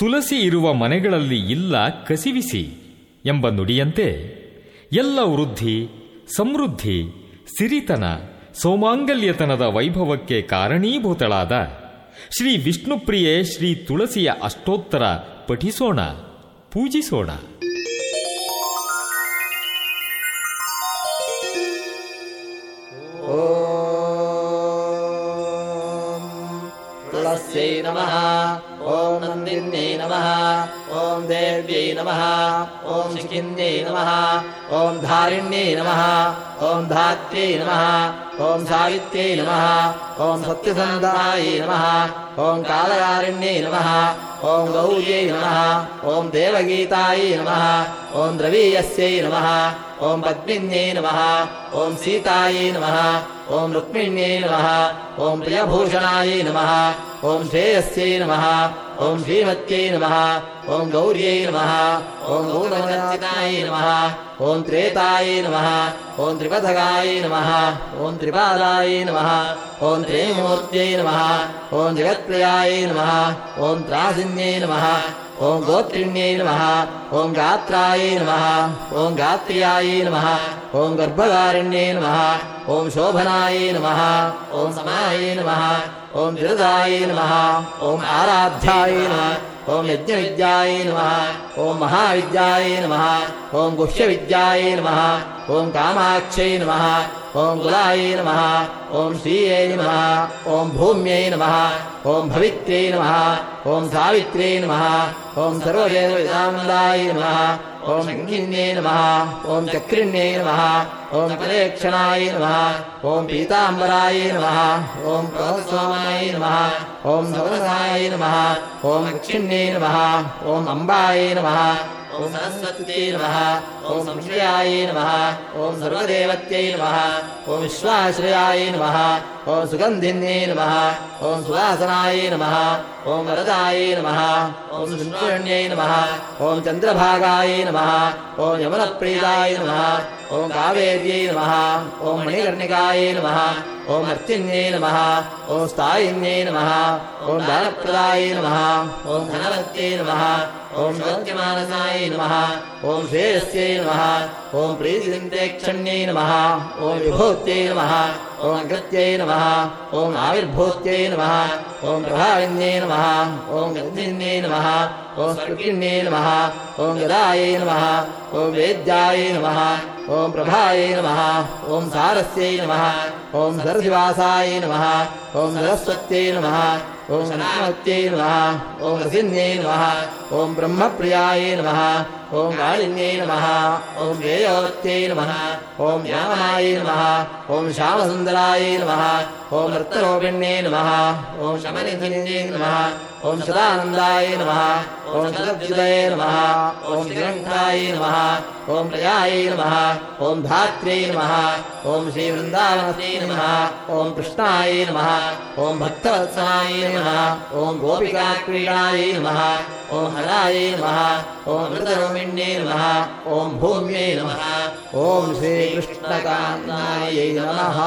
ತುಳಸಿ ಇರುವ ಮನೆಗಳಲ್ಲಿ ಇಲ್ಲ, ಕಸಿವಿಸಿ ಎಂಬ ನುಡಿಯಂತೆ ಎಲ್ಲ ವೃದ್ಧಿ, ಸಮೃದ್ಧಿ, ಸಿರಿತನ, ಸೋಮಾಂಗಲ್ಯತನದ ವೈಭವಕ್ಕೆ ಕಾರಣೀಭೂತಳಾದ ಶ್ರೀ ವಿಷ್ಣುಪ್ರಿಯೆ ಶ್ರೀ ತುಳಸಿಯ ಅಷ್ಟೋತ್ತರ ಪಠಿಸೋಣ, ಪೂಜಿಸೋಣ. तुलस्यै नमः। ॐ नन्दिन्यै नमः। ॐ देव्यै नमः। ॐ शिखिन्यै नमः। ॐ धारिण्यै नमः। ॐ धात्यै नमः। ॐ सावित्र्यै नमः। ॐ सत्यसन्दायै नमः। ॐ कालकारिण्यै नमः ॐ गौर्यै नमः ॐ देवगीतायै नमः ॐ द्रवीयस्यै नमः ॐ पद्मिन्यै नमः ॐ सीतायै नमः ॐ रुक्मिण्यै नमः ॐ प्रियभूषणायै नमः ॐ श्रेयस्यै नमः ॐ श्रीमत्यै नमः ॐ गौर्यै नमः ॐ गौरवचितायै नमः ॐ त्रेतायै नमः ॐ त्रिपथगायै नमः ॐ त्रिपादायै नमः ॐ त्रेमूर्त्यै नमः ॐ जगत्प्रियायै नमः ॐ त्रासिन्यै नमः ॐ गोत्रिण्यै नमः ॐ गात्रायै नमः ॐ गात्र्यायै नमः ॐ गर्भधारिण्यै नमः ॐ शोभनायै नमः ॐ समायै नमः ॐ विरदायै नमः। ॐ आराध्यायै नमः। ॐ यज्ञविद्यायै नमः। ॐ महाविद्यायै नमः। ॐ गुह्यविद्यायै नमः। ॐ कामाक्षै नमः ॐ कुलायै नमः ॐ श्रियै नमः ॐ भूम्यै नमः ॐ भवित्र्यै नमः ॐ सावित्र्यै नमः ॐ सर्वदेवदानन्दायै नमः ॐ सङ्गिन्यै नमः ॐ चक्रिण्यै नमः ॐ कलेक्षणाय नमः ॐ पीताम्बराय नमः ॐ प्रोत्सवाय नमः ॐ सवरसाय नमः ॐ दक्षिण्यै नमः ॐ अम्बायै नमः ॐ सरस्वत्यै नमः ॐ संश्रयाय नमः ॐ सर्वदेवत्यै नमः ॐ विश्वाश्रयाय नमः ॐ सुगन्धिन्यै नमः ॐ सुवासनाय नमः ॐ वरदाय नमः ॐ सुन्द्रण्यै नमः ॐ चन्द्रभागाय नमः ॐ यमनप्रीताय नमः ॐ कावेर्यै नमः ॐ मणिकर्णिकाय नमः ॐ अर्तिन्यै नमः ॐ स्थायिन्यै नमः ॐ दानप्रदाय नमः ॐ धनवत्यै नमः ॐ नमः। ॐ श्रेयस्यै नमः। ॐ प्रीतिन्तेक्षण्यै नमः। ॐ विभूत्यै नमः। ॐ अकृत्यै नमः। ॐ आविर्भूत्यै नमः। ॐ प्रभाविन्यै नमः। ॐ गन्धिन्यै नमः। ॐ स्वर्गिण्यै नमः ॐ गदायै नमः ॐ वेद्यायै नमः ॐ प्रभायै नमः ॐ सारस्यै नमः ॐ सरसिवासाय नमः ॐ सरस्वत्यै नमः ॐ शनावत्यै नमः ॐ रसिन्यै नमः ॐ ब्रह्मप्रियायै नमः ॐ कालिन्यै नमः। ॐ वेयवत्यै नमः। ॐ श्यामसुन्दरायै नमः। ॐ नृत्तरोपिण्यै नमः। ॐ शमनिधिन्यै नमः। ॐ सदानन्दाय नमः। ॐ सदब्जुदये नमः। ॐ तिरङ्काय नमः ॐ प्रयायै नमः ॐ धात्र्यै नमः ॐ श्रीवृन्दावनस्यै नमः ॐ कृष्णाय नमः ॐ भक्तवत्सनाय नमः ॐ गोपिकाक्रीडायै नमः ॐ हरायै नमः ॐ मृतरोमिण्यै नमः ॐ भूम्यै नमः ॐ श्रीकृष्णकान्तायै नमः